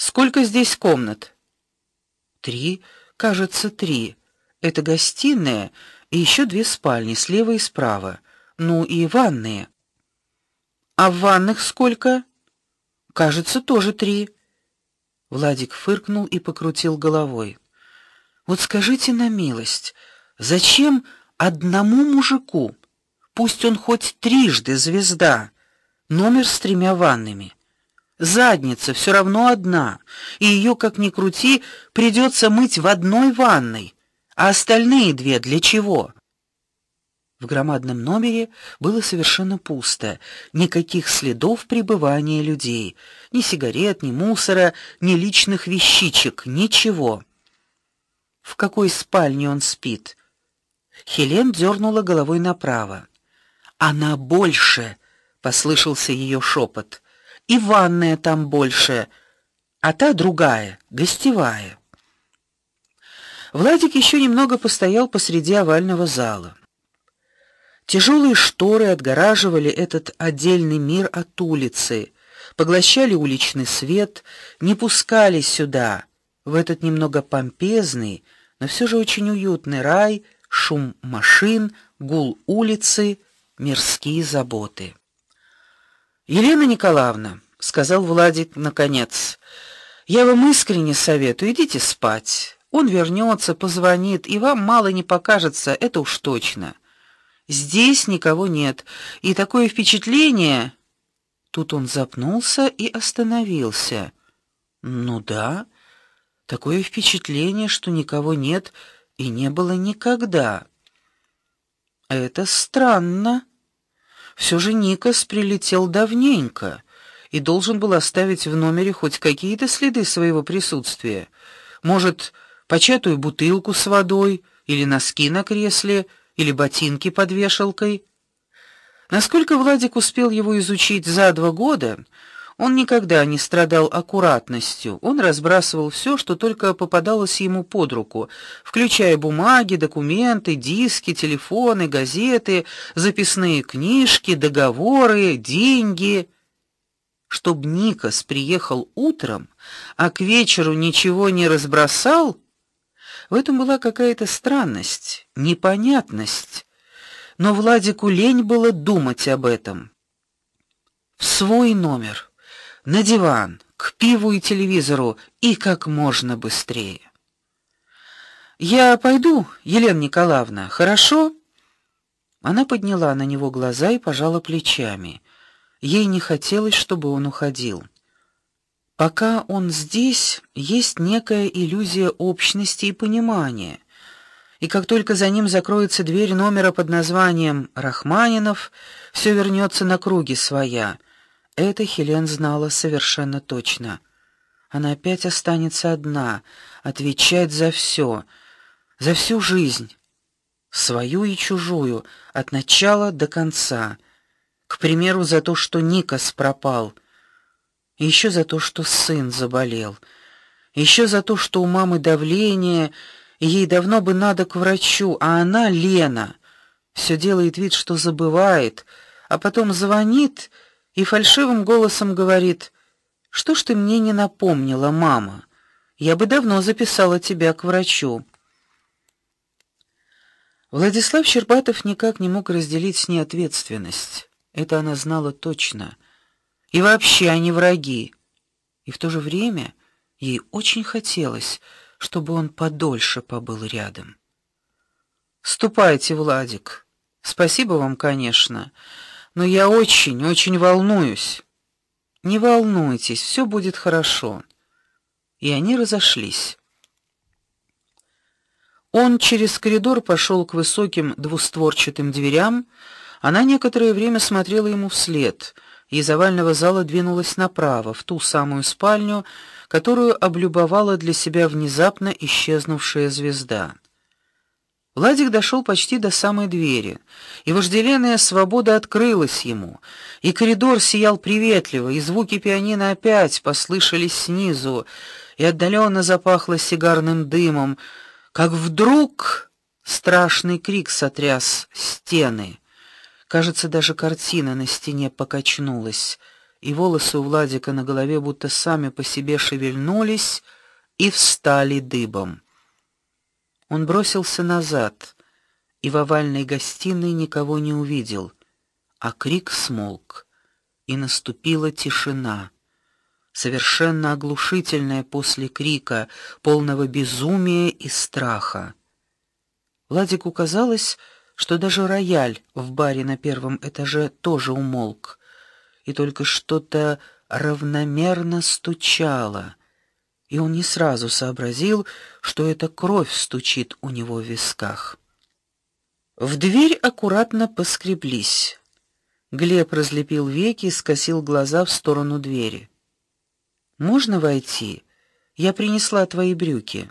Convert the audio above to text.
Сколько здесь комнат? Три, кажется, три. Это гостиная и еще две спальни слева и справа. Ну и ванные. А в ванных сколько? Кажется, тоже три. Владик фыркнул и покрутил головой. Вот скажите на милость, зачем одному мужику, пусть он хоть трижды звезда, номер с тремя ваннами? Задница все равно одна, и ее как ни крути, придется мыть в одной ванной, а остальные две для чего? В громадном номере было совершенно пусто, никаких следов пребывания людей, ни сигарет, ни мусора, ни личных вещичек, ничего. В какой спальне он спит? Хелен дернула головой направо. Она больше, послышался ее шепот. И ванная там больше, а та другая, гостевая. Владик еще немного постоял посреди овального зала. Тяжелые шторы отгораживали этот отдельный мир от улицы, поглощали уличный свет, не пускали сюда, в этот немного помпезный, но все же очень уютный рай, шум машин, гул улицы, мирские заботы. Елена Николаевна, сказал Владик наконец. Я вам искренне советую, идите спать. Он вернется, позвонит, и вам мало не покажется, это уж точно. Здесь никого нет, и такое впечатление. Тут он запнулся и остановился. Ну да, такое впечатление, что никого нет и не было никогда. Это странно. Все же Никос прилетел давненько и должен был оставить в номере хоть какие-то следы своего присутствия. Может, початую бутылку с водой или носки на кресле или ботинки под вешалкой. Насколько Владик успел его изучить за два года, он никогда не страдал аккуратностью. Он разбрасывал все, что только попадалось ему под руку, включая бумаги, документы, диски, телефоны, газеты, записные книжки, договоры, деньги. Чтоб Никос приехал утром, а к вечеру ничего не разбросал, в этом была какая-то странность, непонятность, но Владику лень было думать об этом. В свой номер, на диван, к пиву и телевизору и как можно быстрее. Я пойду, Елена Николаевна, хорошо? Она подняла на него глаза и пожала плечами. Ей не хотелось, чтобы он уходил. Пока он здесь, есть некая иллюзия общности и понимания. И как только за ним закроется дверь номера под названием Рахманинов, все вернется на круги своя. Это Хелен знала совершенно точно. Она опять останется одна, отвечать за все, за всю жизнь, свою и чужую, от начала до конца. К примеру, за то, что Никас пропал — и еще за то, что сын заболел. еще за то, что у мамы давление, ей давно бы надо к врачу, а она, Лена, все делает вид, что забывает, а потом звонит и фальшивым голосом говорит: "Что ж ты мне не напомнила, мама? Я бы давно записала тебя к врачу". Владислав Щербатов никак не мог разделить с ней ответственность. Это она знала точно. И вообще они враги. И в то же время ей очень хотелось, чтобы он подольше побыл рядом. Ступайте, Владик. Спасибо вам, конечно, но я очень, очень волнуюсь. Не волнуйтесь, все будет хорошо. И они разошлись. Он через коридор пошел к высоким двустворчатым дверям. Она некоторое время смотрела ему вслед из овального зала двинулась направо, в ту самую спальню, которую облюбовала для себя внезапно исчезнувшая звезда. Владик дошел почти до самой двери, и вожделенная свобода открылась ему, и коридор сиял приветливо, и звуки пианино опять послышались снизу, и отдаленно запахло сигарным дымом, как вдруг страшный крик сотряс стены. Кажется, даже картина на стене покачнулась, и волосы у Владика на голове будто сами по себе шевельнулись и встали дыбом. Он бросился назад и в овальной гостиной никого не увидел, а крик смолк, и наступила тишина, совершенно оглушительная после крика, полного безумия и страха. Владику казалось, что даже рояль в баре на первом этаже тоже умолк, и только что-то равномерно стучало. И он не сразу сообразил, что это кровь стучит у него в висках. В дверь аккуратно поскреблись. Глеб разлепил веки и скосил глаза в сторону двери. Можно войти? Я принесла твои брюки.